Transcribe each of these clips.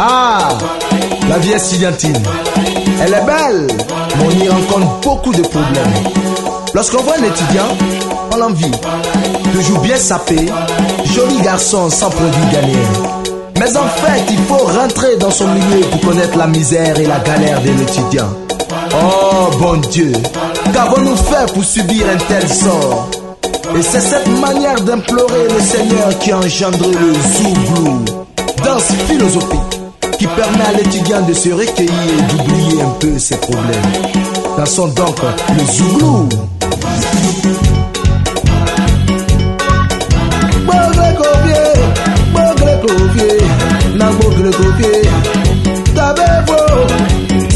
Ah, la vie estudiantine. Elle est belle, mais on y rencontre beaucoup de problèmes. Lorsqu'on voit un étudiant, on l'envie. Toujours bien sapé, joli garçon sans produit gagné. Mais en fait, il faut rentrer dans son milieu pour connaître la misère et la galère de l'étudiant. Oh bon Dieu, qu'avons-nous fait pour subir un tel sort? Et c'est cette manière d'implorer le Seigneur qui engendre le zouglou, danse philosophique qui permet à l'étudiant de se recueillir et d'oublier un peu ses problèmes. Dansons donc le zouglou.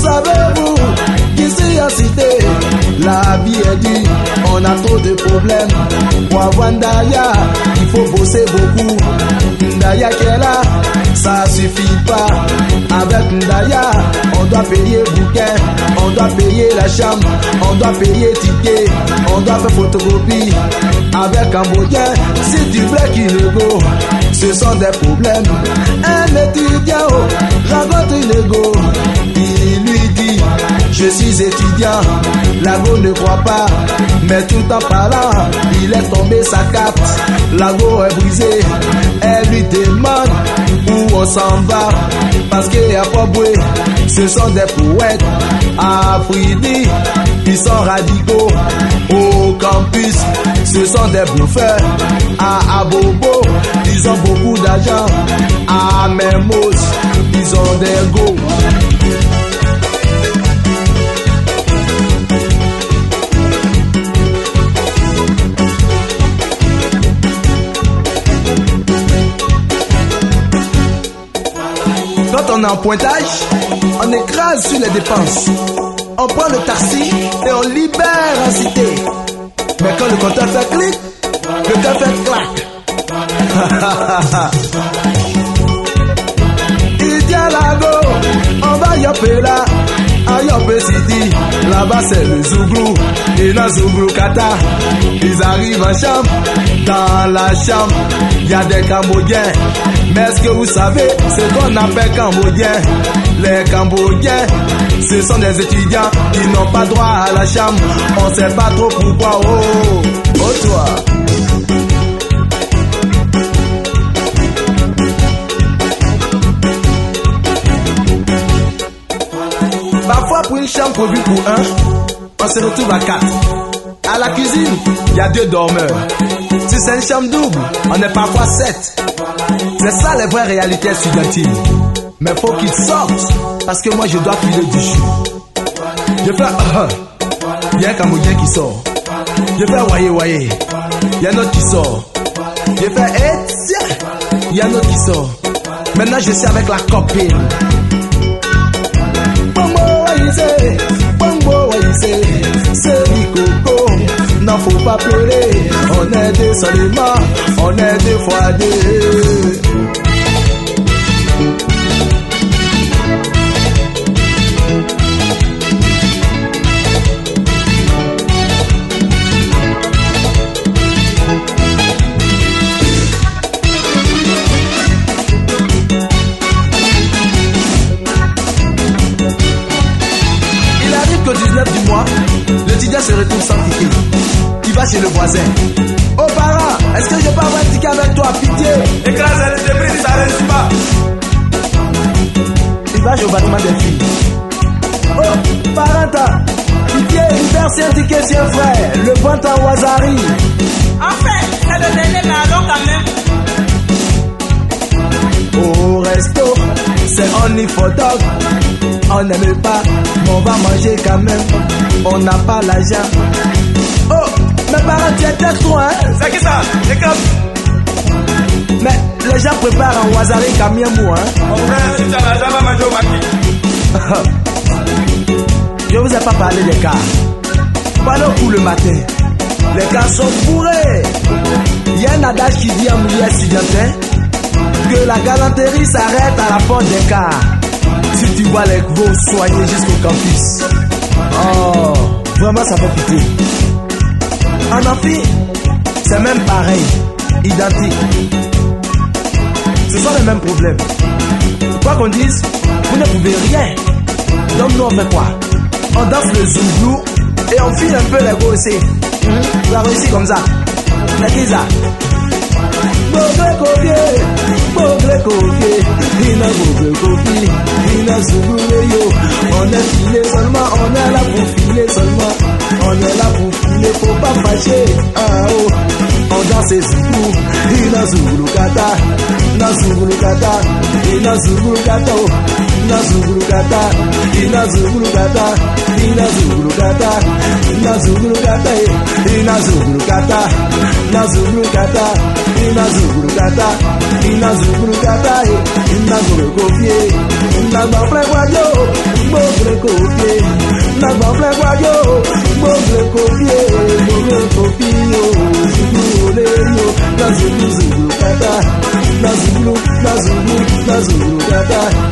Savez-vous, qu'ici la vie est dure, on a trop de problèmes. Pour avoir Ndaya, il faut bosser beaucoup. Ndaya qui ça suffit pas. Avec Ndaya, on doit payer bouquin, on doit payer la chambre, on doit payer ticket, on doit faire photocopie. Avec Cambodgien, si tu veux qu'il go, ce sont des problèmes. Un étudiant oh, rencontre une ego, il lui dit, je suis étudiant, l'ago ne croit pas, mais tout en parlant, il est tombé sa carte, l'ago est brisé, elle lui demande s'en va, parce qu'il a pas ce sont des poètes, Afridi, ils sont radicaux, au campus, ce sont des bluffeurs, à Abobo, ils ont beaucoup d'argent, à Memos, ils ont des go. Quand on est en pointage, on écrase sur les dépenses. On prend le taxi et on libère en cité. Mais quand le compteur fait clic, le cœur fait clac. Il dit la go, on va yopper là, à Yopé City. Là-bas c'est le Zouglou, et dans Zouglou Kata. Ils arrivent en chambre, dans la chambre, y a des Cambodgiens. Mais est-ce que vous savez ce qu'on appelle Cambodgiens Les Cambodgiens, ce sont des étudiants qui n'ont pas droit à la chambre. On sait pas trop pourquoi. Oh, oh toi. Chambre prévue pour un, on se retrouve à quatre. À la cuisine, il y a deux dormeurs. Si c'est une chambre double, on est parfois sept. C'est ça les vraies réalités estudiantines. Mais faut qu'ils sortent, parce que moi je dois filer du jus. Je fais ah, il y a un Cambodgien qui sort. Je fais voyez, voyez. Il y a un autre qui sort. Je fais eh, il y a un autre qui sort. Maintenant je suis avec la copine. Voyez, bongo, c'est Coco. N'en faut pas pleurer, on est deux seulement, on est deux fois Le voisin. Oh parent, est-ce que je peux avoir un ticket avec toi, pitié Écrase le débris, ça réussit pas. Chez le bâtiment des filles. Oh, parent, pitié, libère ticket, tiens frère. Le bon temps Wazari. En fait, c'est le dernier quand même. Au resto, c'est only for dog. On n'aime pas, mais on va manger quand même. On n'a pas l'argent. Mes parents, tu es texte hein? C'est qui ça Écrase. Mais les gens préparent un Wazari Kamiamou, hein? Va. Je vous ai pas parlé des cas. Parlons pour le matin. Les cas sont bourrés. Il y a un adage qui dit en milieu étudiantin que la galanterie s'arrête à la porte des cars. Si tu vois les veaux soignés jusqu'au campus. Oh, vraiment ça fait pitié. En amphi, c'est même pareil, identique. Ce sont les mêmes problèmes. Quoi qu'on dise, vous ne pouvez rien. Donc nous on fait quoi? On danse le zouzou et on file un peu les. Hum, Ça réussit comme ça. C'est ça. Kopie, bogle kopie, ina bogle kopie, ina zougoule yo. On est filé seulement, on est là pour filer seulement. On est là pour filer, faut pas fâcher. Ah oh, on danse zougou, ina zougoulou kata, na zougoulou kata, ina zougoulou Ina zugurugada, ina e ina zugurugada, ina zugurugada, ina e ina zugurugada, ina zugurugada, ina zugurugada, ina zugurugofie, ina gbaflegwajo, gboflegofie, ina gbaflegwajo, gboflegofie, gboflegofie, zugurule yo, na zugurugada, na zugurugada, na zugurugada.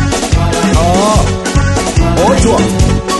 Hmm. Oh, oh toi.